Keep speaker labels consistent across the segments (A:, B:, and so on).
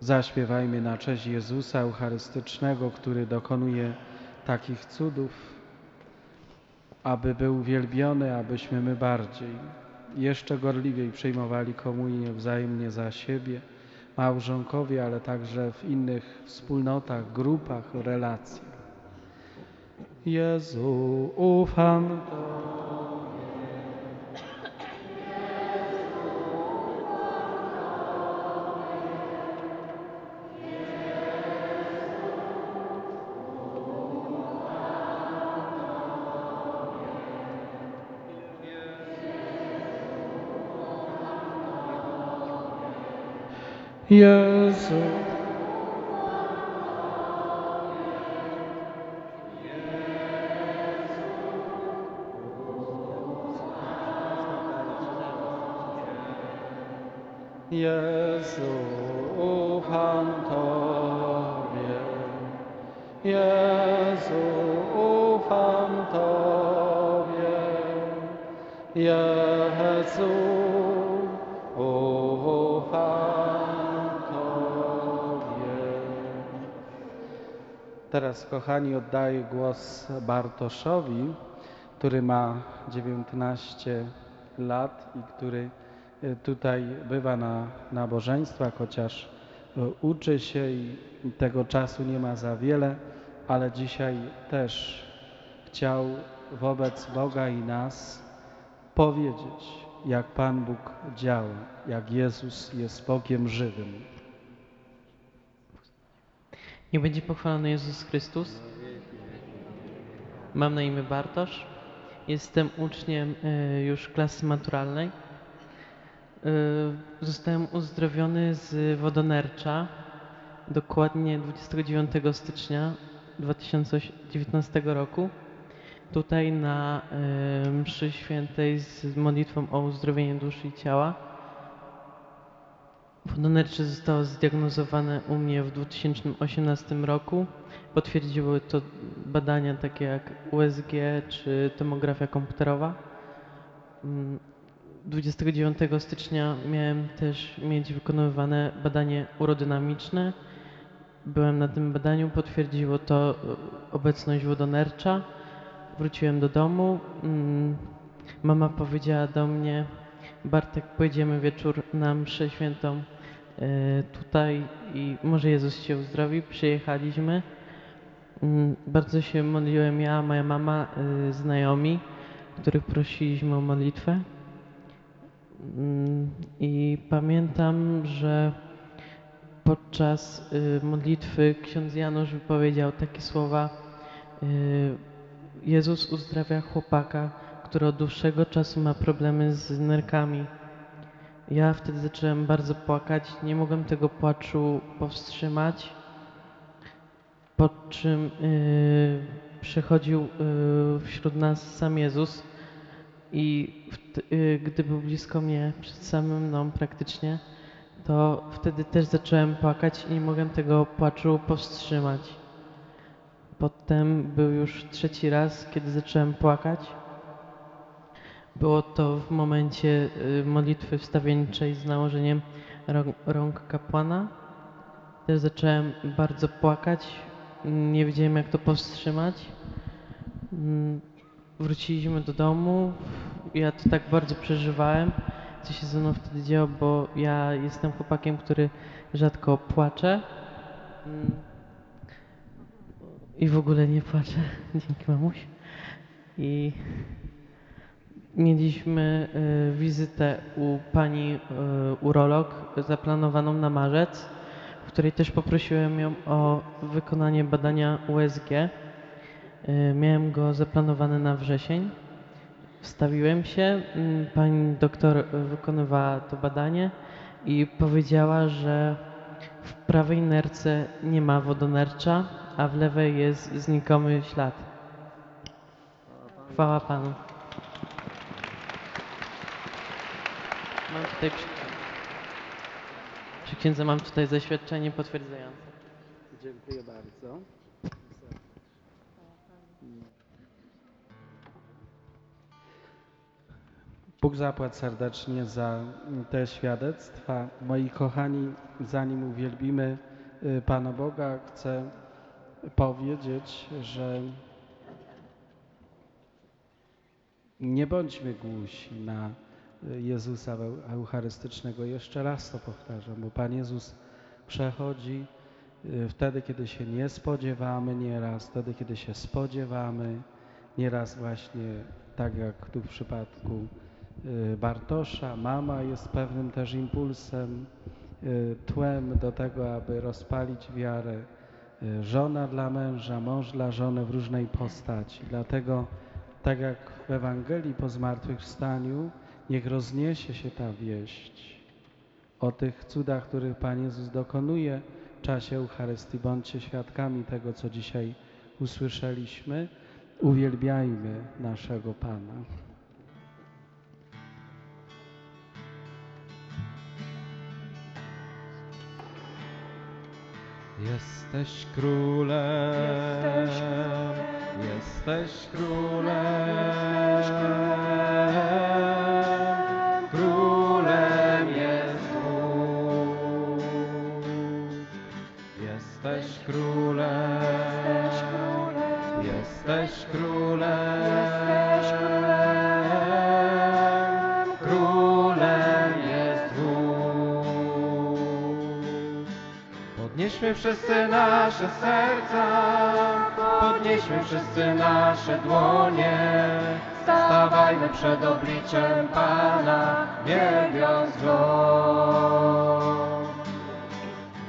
A: Zaśpiewajmy na cześć Jezusa Eucharystycznego, który dokonuje takich cudów, aby był uwielbiony, abyśmy my bardziej, jeszcze gorliwiej przyjmowali komunię wzajemnie za siebie, małżonkowie, ale także w innych wspólnotach, grupach, relacjach. Jezu, ufam Jezu. Jezu, ufam Tobie. Jezu, ufam Tobie. Jezu, Teraz, kochani, oddaję głos Bartoszowi, który ma 19 lat i który y, tutaj bywa na nabożeństwach, chociaż y, uczy się i tego czasu nie ma za wiele, ale dzisiaj też chciał wobec Boga i nas powiedzieć, jak Pan Bóg działa, jak Jezus jest Bogiem żywym.
B: Niech będzie pochwalony Jezus Chrystus. Mam na imię Bartosz. Jestem uczniem e, już klasy maturalnej. E, Zostałem uzdrowiony z wodonercza dokładnie 29 stycznia 2019 roku. Tutaj na e, mszy świętej z modlitwą o uzdrowienie duszy i ciała. Wodonercze zostało zdiagnozowane u mnie w 2018 roku. Potwierdziły to badania takie jak USG czy tomografia komputerowa. Mm, 29 stycznia miałem też mieć wykonywane badanie urodynamiczne. Byłem na tym badaniu, potwierdziło to e, obecność wodonercza. Wróciłem do domu. Mm, Mama powiedziała do mnie, Bartek, pojedziemy wieczór na mszę świętą tutaj i może Jezus Cię uzdrowi. Przyjechaliśmy. Mm, Bardzo się modliłem ja, moja mama, y, znajomi, których prosiliśmy o modlitwę. Mm, I pamiętam, że podczas y, modlitwy ksiądz Janusz wypowiedział takie słowa: Jezus uzdrawia chłopaka, który od dłuższego czasu ma problemy z nerkami. Ja wtedy zacząłem bardzo płakać, nie mogłem tego płaczu powstrzymać. Po czym yy, przychodził yy, wśród nas sam Jezus i yy, gdy był blisko mnie, przed samym mną praktycznie, to wtedy też zacząłem płakać i nie mogłem tego płaczu powstrzymać. Potem był już trzeci raz, kiedy zacząłem płakać. Było to w momencie y, modlitwy wstawienniczej z nałożeniem rąk, kapłana. Też zacząłem bardzo płakać. Nie wiedziałem, jak to powstrzymać. Mm, Wróciliśmy do domu. Ja to tak bardzo przeżywałem, co się ze mną wtedy działo, bo ja jestem chłopakiem, który rzadko płacze. Mm, I w ogóle nie płaczę. Dzięki mamuś. I Mieliśmy y, wizytę u pani y, urolog zaplanowaną na marzec, w której też poprosiłem ją o wykonanie badania USG. Y, miałem go zaplanowane na wrzesień. Wstawiłem się, mm, pani doktor wykonywała to badanie i powiedziała, że w prawej nerce nie ma wodonercza, a w lewej jest znikomy ślad. Chwała Panu. Mam tutaj przy, przy księdze mam tutaj zaświadczenie potwierdzające.
A: Dziękuję bardzo. Bóg zapłać serdecznie za te świadectwa. Moi kochani, zanim uwielbimy y, Pana Boga, chcę powiedzieć, że nie bądźmy głusi na Jezusa Eu- Eucharystycznego. Jeszcze raz to powtarzam, bo Pan Jezus przechodzi y, wtedy, kiedy się nie spodziewamy nieraz, wtedy, kiedy się spodziewamy, nieraz właśnie tak jak tu w przypadku y, Bartosza, mama jest pewnym też impulsem, y, tłem do tego, aby rozpalić wiarę. Żona dla męża, mąż dla żony w różnej postaci. Dlatego, tak jak w Ewangelii po zmartwychwstaniu, niech rozniesie się ta wieść o tych cudach, których Pan Jezus dokonuje w czasie Eucharystii. Bądźcie świadkami tego, co dzisiaj usłyszeliśmy. Uwielbiajmy naszego Pana.
C: Jesteś królem, jesteś królem, królem Jesteś królem, jesteś królem, królem jest Bóg. Podnieśmy wszyscy nasze serca, podnieśmy wszyscy nasze dłonie. Stawajmy przed obliczem Pana, wielbiąc Go.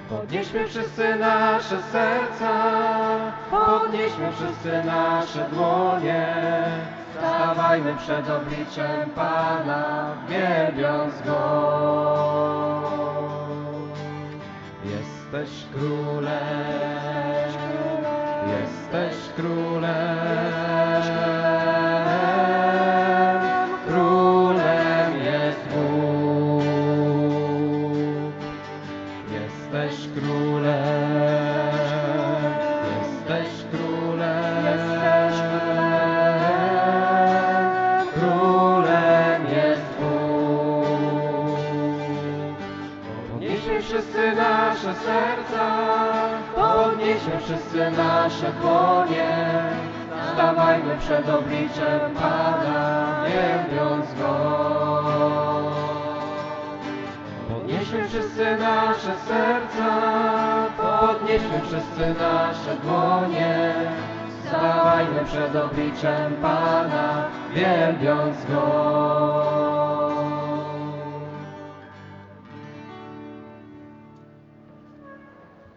C: Podnieśmy wszyscy nasze serca, podnieśmy wszyscy nasze dłonie. Stawajmy przed obliczem Pana, wielbiąc Go. Jesteś królem, jesteś królem, podnieśmy wszyscy nasze dłonie. Stawajmy przed obliczem Pana, wielbiąc Go. Podnieśmy wszyscy nasze serca, podnieśmy wszyscy nasze dłonie. Stawajmy przed obliczem Pana, wielbiąc Go.